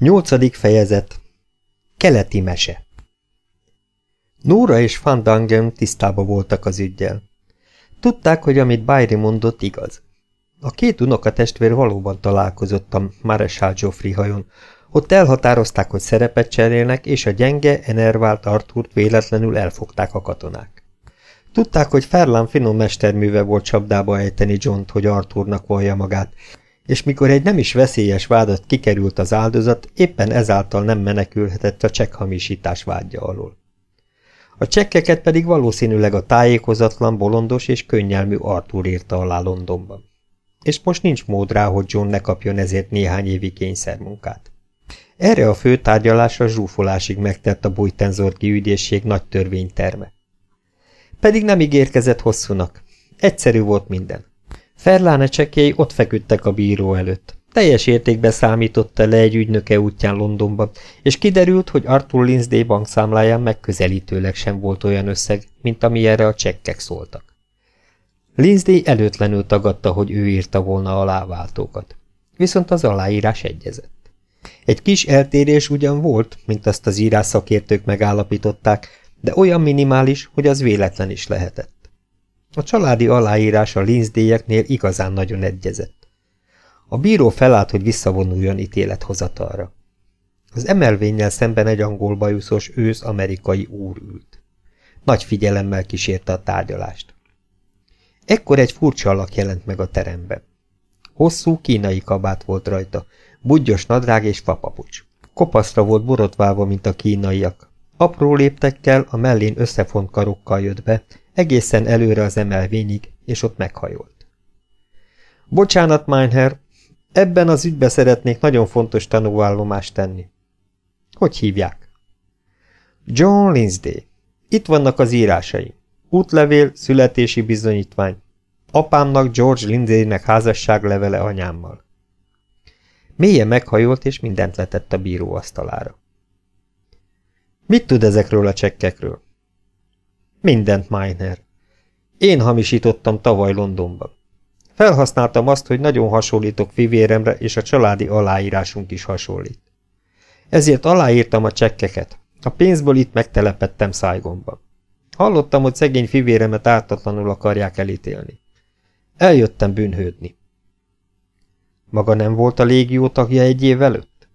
Nyolcadik fejezet Keleti mese Nóra és Van tisztában voltak az ügyjel. Tudták, hogy amit Bájri mondott igaz. A két unokatestvér valóban találkozott a Maresál Joffrey hajón. Ott elhatározták, hogy szerepet cserélnek, és a gyenge, enervált Artúrt véletlenül elfogták a katonák. Tudták, hogy Ferlán finom mesterműve volt csapdába ejteni John-t, hogy Artúrnak vallja magát, és mikor egy nem is veszélyes vádat kikerült az áldozat, éppen ezáltal nem menekülhetett a csekkhamisítás vágya alól. A csekkeket pedig valószínűleg a tájékozatlan, bolondos és könnyelmű Arthur írta alá Londonban. És most nincs mód rá, hogy John ne kapjon ezért néhány évi kényszermunkát. Erre a fő tárgyalásra zsúfolásig megtett a Bújtenzorgi ügyészség nagy törvényterme. Pedig nem ígérkezett hosszúnak. Egyszerű volt minden. Ferláne csekély ott feküdtek a bíró előtt. Teljes értékben számította le egy ügynöke útján Londonba, és kiderült, hogy Arthur Lindsay bankszámláján megközelítőleg sem volt olyan összeg, mint ami erre a csekkek szóltak. Lindsay előtlenül tagadta, hogy ő írta volna a váltókat. Viszont az aláírás egyezett. Egy kis eltérés ugyan volt, mint azt az írás szakértők megállapították, de olyan minimális, hogy az véletlen is lehetett. A családi aláírás a linzdélyeknél igazán nagyon egyezett. A bíró felállt, hogy visszavonuljon ítélethozatalra. Az emelvényel szemben egy angol bajuszos ősz amerikai úr ült. Nagy figyelemmel kísérte a tárgyalást. Ekkor egy furcsa alak jelent meg a teremben. Hosszú kínai kabát volt rajta, budgyos nadrág és fapapucs. Kopaszra volt borotválva, mint a kínaiak. Apró léptekkel, a mellén összefont karokkal jött be, egészen előre az emelvényig, és ott meghajolt. Bocsánat, Meinher, ebben az ügybe szeretnék nagyon fontos tanúvállomást tenni. Hogy hívják? John Lindsay. Itt vannak az írásai. Útlevél, születési bizonyítvány. Apámnak George Lindsaynek házasságlevele anyámmal. Mélyen meghajolt, és mindent letett a bíró asztalára. Mit tud ezekről a csekkekről? Mindent, Miner. Én hamisítottam tavaly Londonban. Felhasználtam azt, hogy nagyon hasonlítok fivéremre, és a családi aláírásunk is hasonlít. Ezért aláírtam a csekkeket. A pénzből itt megtelepettem Szájgomba. Hallottam, hogy szegény fivéremet ártatlanul akarják elítélni. Eljöttem bűnhődni. Maga nem volt a légió tagja egy év előtt?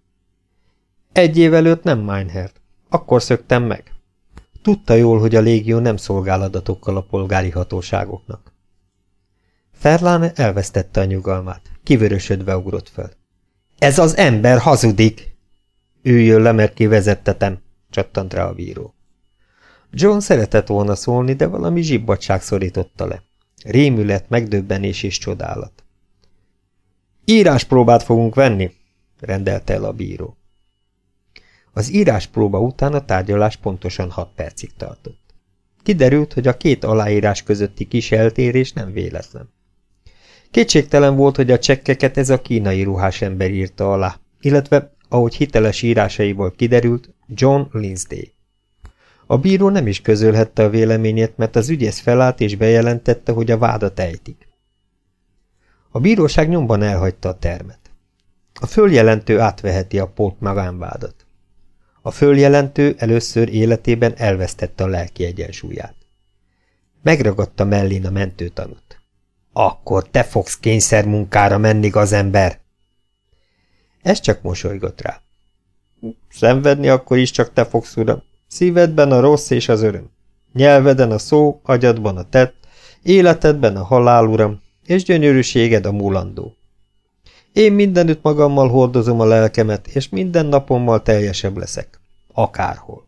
Egy év előtt nem, Meinherd. Akkor szöktem meg. Tudta jól, hogy a légió nem szolgál adatokkal a polgári hatóságoknak. Ferlán elvesztette a nyugalmát. Kivörösödve ugrott fel. Ez az ember hazudik! Üljön le, mert kivezettetem, csattant rá a bíró. John szeretett volna szólni, de valami zsibbadság szorította le. Rémület, megdöbbenés és csodálat. Íráspróbát fogunk venni, rendelte el a bíró. Az íráspróba után a tárgyalás pontosan hat percig tartott. Kiderült, hogy a két aláírás közötti kis eltérés nem véletlen. Kétségtelen volt, hogy a csekkeket ez a kínai ruhás ember írta alá, illetve, ahogy hiteles írásaiból kiderült, John Lindsay. A bíró nem is közölhette a véleményét, mert az ügyész felállt és bejelentette, hogy a vádat ejtik. A bíróság nyomban elhagyta a termet. A följelentő átveheti a pót magánvádat. A följelentő először életében elvesztette a lelki egyensúlyát. Megragadta mellén a mentőtanút. Akkor te fogsz kényszermunkára menni, az ember! Ez csak mosolygott rá. Szenvedni akkor is csak te fogsz, uram. Szívedben a rossz és az öröm. Nyelveden a szó, agyadban a tett, életedben a halál, uram, és gyönyörűséged a múlandó. Én mindenütt magammal hordozom a lelkemet, és minden napommal teljesebb leszek. Akárhol.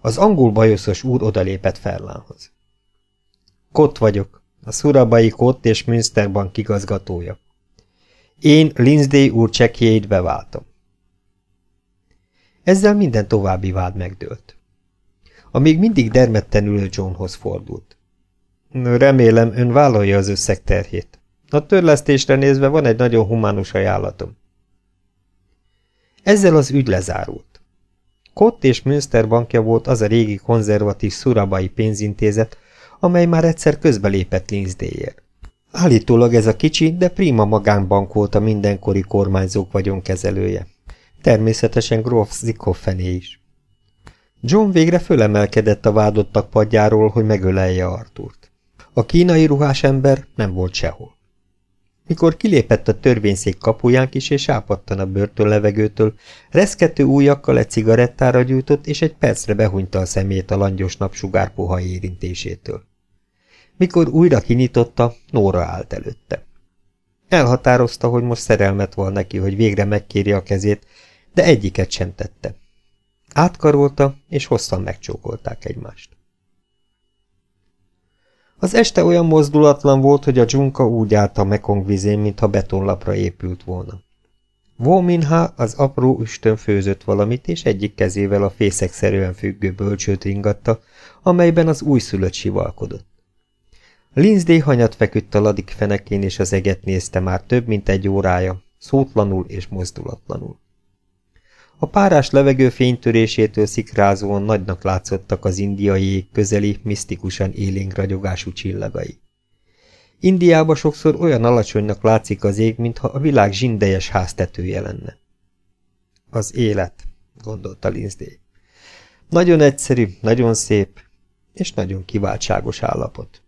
Az angol bajoszos úr odalépett Ferlánhoz. Kott vagyok, a szurabai Kott és Münsterbank igazgatója. Én Lindsay úr csekjét beváltom. Ezzel minden további vád megdőlt. A még mindig dermedten ülő Johnhoz fordult. Remélem, ön vállalja az összeg terhét. A törlesztésre nézve van egy nagyon humánus ajánlatom. Ezzel az ügy lezárult. Kott és Münster bankja volt az a régi konzervatív szurabai pénzintézet, amely már egyszer közbelépett Linzdéért. Állítólag ez a kicsi, de prima magánbank volt a mindenkori kormányzók vagyonkezelője. Természetesen Grof Zikhoffené is. John végre fölemelkedett a vádottak padjáról, hogy megölelje Artúrt. A kínai ruhás ember nem volt sehol. Mikor kilépett a törvényszék kapuján kis és ápadtan a börtön levegőtől, reszkető újakkal egy cigarettára gyújtott, és egy percre behunyta a szemét a langyos napsugár puha érintésétől. Mikor újra kinyitotta, Nóra állt előtte. Elhatározta, hogy most szerelmet van neki, hogy végre megkéri a kezét, de egyiket sem tette. Átkarolta, és hosszan megcsókolták egymást. Az este olyan mozdulatlan volt, hogy a dzsunka úgy állt a Mekong vizén, mintha betonlapra épült volna. Vóminha az apró üstön főzött valamit, és egyik kezével a fészekszerűen függő bölcsőt ringatta, amelyben az újszülött sivalkodott. Linzdé hanyat feküdt a ladik fenekén, és az eget nézte már több mint egy órája, szótlanul és mozdulatlanul. A párás levegő fénytörésétől szikrázóan nagynak látszottak az indiai ég közeli, misztikusan élénk ragyogású csillagai. Indiában sokszor olyan alacsonynak látszik az ég, mintha a világ zsindejes háztetője lenne. Az élet, gondolta Linzdé. Nagyon egyszerű, nagyon szép, és nagyon kiváltságos állapot.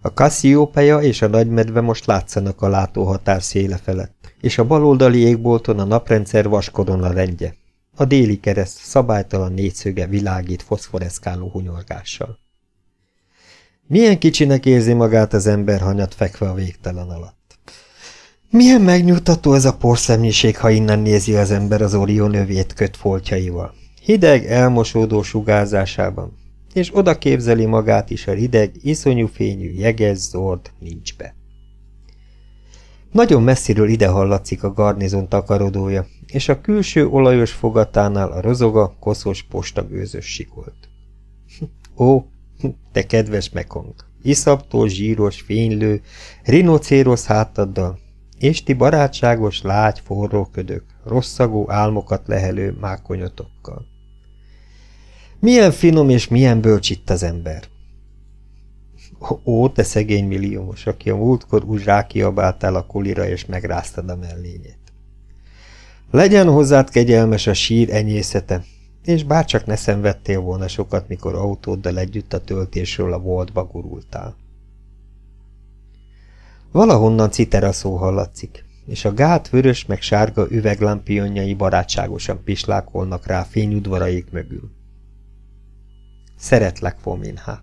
A Cassiopeia és a nagymedve most látszanak a látóhatár széle felett, és a baloldali égbolton a naprendszer vaskorona rendje. A déli kereszt szabálytalan négyszöge világít foszforeszkáló hunyorgással. Milyen kicsinek érzi magát az ember hanyat fekve a végtelen alatt. Milyen megnyugtató ez a porszemnyiség, ha innen nézi az ember az Orion övét köt foltjaival. Hideg, elmosódó sugárzásában, és oda képzeli magát is a rideg, iszonyú fényű, jeges zord nincs be. Nagyon messziről ide hallatszik a garnizon takarodója, és a külső olajos fogatánál a rozoga, koszos postagőzös sikolt. Ó, te kedves mekong! Iszaptól zsíros, fénylő, rinocérosz hátaddal, és ti barátságos, lágy, forró ködök, rosszagú álmokat lehelő mákonyotokkal. Milyen finom és milyen bölcs itt az ember. Ó, te szegény milliómos, aki a múltkor úgy rákiabáltál a kulira és megráztad a mellényét. Legyen hozzád kegyelmes a sír enyészete, és bárcsak ne szenvedtél volna sokat, mikor autóddal együtt a töltésről a voltba gurultál. Valahonnan citera szó hallatszik, és a gát vörös meg sárga üveglámpionjai barátságosan pislákolnak rá fényudvaraik mögül. Szeretlek, Fominha.